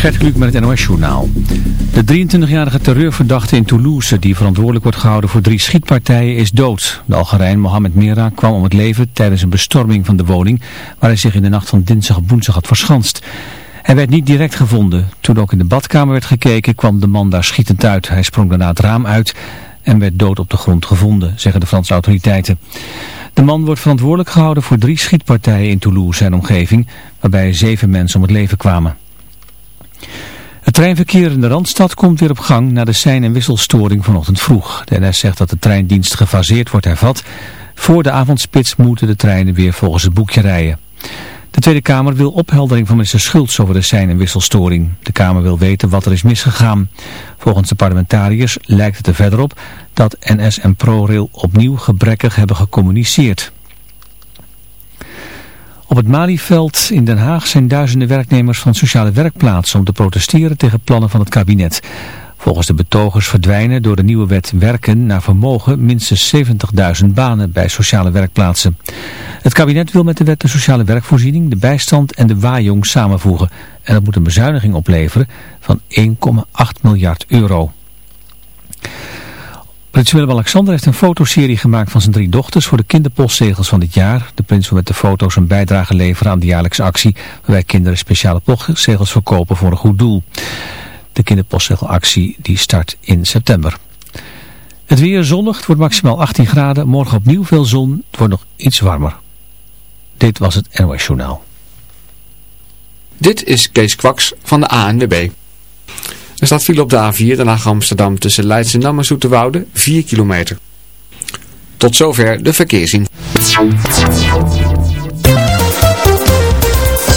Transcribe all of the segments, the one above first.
Gert Kluk met het NOS Journaal. De 23-jarige terreurverdachte in Toulouse die verantwoordelijk wordt gehouden voor drie schietpartijen is dood. De Algerijn Mohamed Mera kwam om het leven tijdens een bestorming van de woning waar hij zich in de nacht van dinsdag op woensdag had verschanst. Hij werd niet direct gevonden. Toen ook in de badkamer werd gekeken kwam de man daar schietend uit. Hij sprong daarna het raam uit en werd dood op de grond gevonden, zeggen de Franse autoriteiten. De man wordt verantwoordelijk gehouden voor drie schietpartijen in Toulouse en omgeving, waarbij zeven mensen om het leven kwamen. Het treinverkeer in de Randstad komt weer op gang na de sein- en wisselstoring vanochtend vroeg. De NS zegt dat de treindienst gefaseerd wordt hervat. Voor de avondspits moeten de treinen weer volgens het boekje rijden. De Tweede Kamer wil opheldering van minister Schultz over de sein- en wisselstoring. De Kamer wil weten wat er is misgegaan. Volgens de parlementariërs lijkt het er verder op dat NS en ProRail opnieuw gebrekkig hebben gecommuniceerd. Op het Malieveld in Den Haag zijn duizenden werknemers van sociale werkplaatsen om te protesteren tegen plannen van het kabinet. Volgens de betogers verdwijnen door de nieuwe wet werken naar vermogen minstens 70.000 banen bij sociale werkplaatsen. Het kabinet wil met de wet de sociale werkvoorziening, de bijstand en de waaijong samenvoegen. En dat moet een bezuiniging opleveren van 1,8 miljard euro. Prins Willem-Alexander heeft een fotoserie gemaakt van zijn drie dochters voor de kinderpostzegels van dit jaar. De prins wil met de foto's een bijdrage leveren aan de jaarlijkse actie waarbij kinderen speciale postzegels verkopen voor een goed doel. De kinderpostzegelactie die start in september. Het weer zonnig, het wordt maximaal 18 graden. Morgen opnieuw veel zon, het wordt nog iets warmer. Dit was het NOS Journaal. Dit is Kees Kwaks van de ANWB. Er staat file op de A4, Den Amsterdam tussen Leidschendam en Zoeterwoude, 4 kilometer. Tot zover de verkeerszien.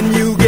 When you get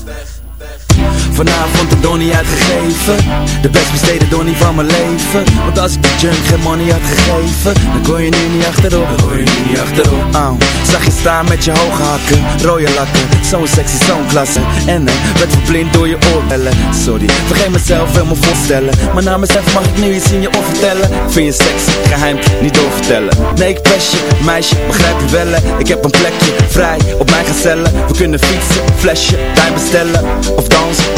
Vanavond de donnie uitgegeven. De best besteden donnie van mijn leven. Want als ik de junk geen money had gegeven Dan kon je nu niet achterop. Dan kon je nu niet achterop. Oh. Zag je staan met je hoge hakken Rode lakken. Zo'n sexy, zo'n klasse. En werd verblind door je oorbellen Sorry, vergeet mezelf helemaal voorstellen. Maar namens even mag ik nu iets in je oor vertellen. Vind je sexy, geheim, niet doorvertellen. Nee ik pest je, meisje, begrijp je wel? Ik heb een plekje, vrij, op mijn gezellen. We kunnen fietsen, flesje, tijd bestellen. Of dansen,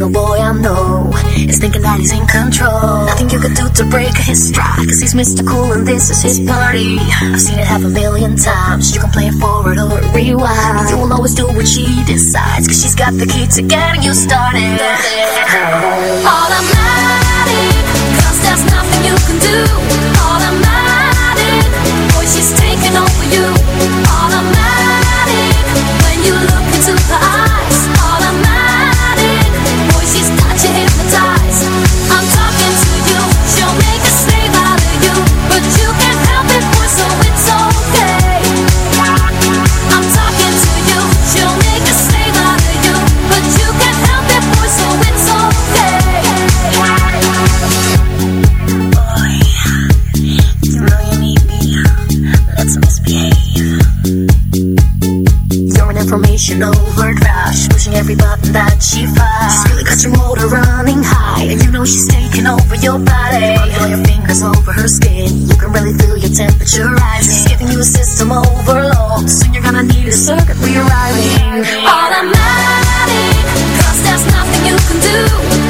single boy I know is thinking that he's in control. Nothing you could do to break his stride, cause he's Mr. Cool and this is his party. I've seen it half a million times. You can play it forward or rewind. You will always do what she decides, cause she's got the key to getting you started. Automatic, cause there's nothing you can do. Automatic, boy, she's taking over you. Automatic, when you look into her eyes. Over her skin, you can really feel your temperature rising. She's giving you a system overload. Soon you're gonna need a circuit rewiring. Automatic, cause there's nothing you can do.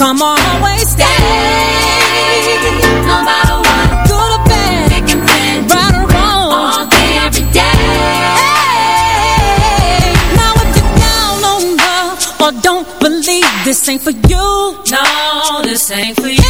Come on, always stay. No matter what, good or bad, right or wrong, day every day. Now if you're down on love or don't believe this ain't for you, no, this ain't for you.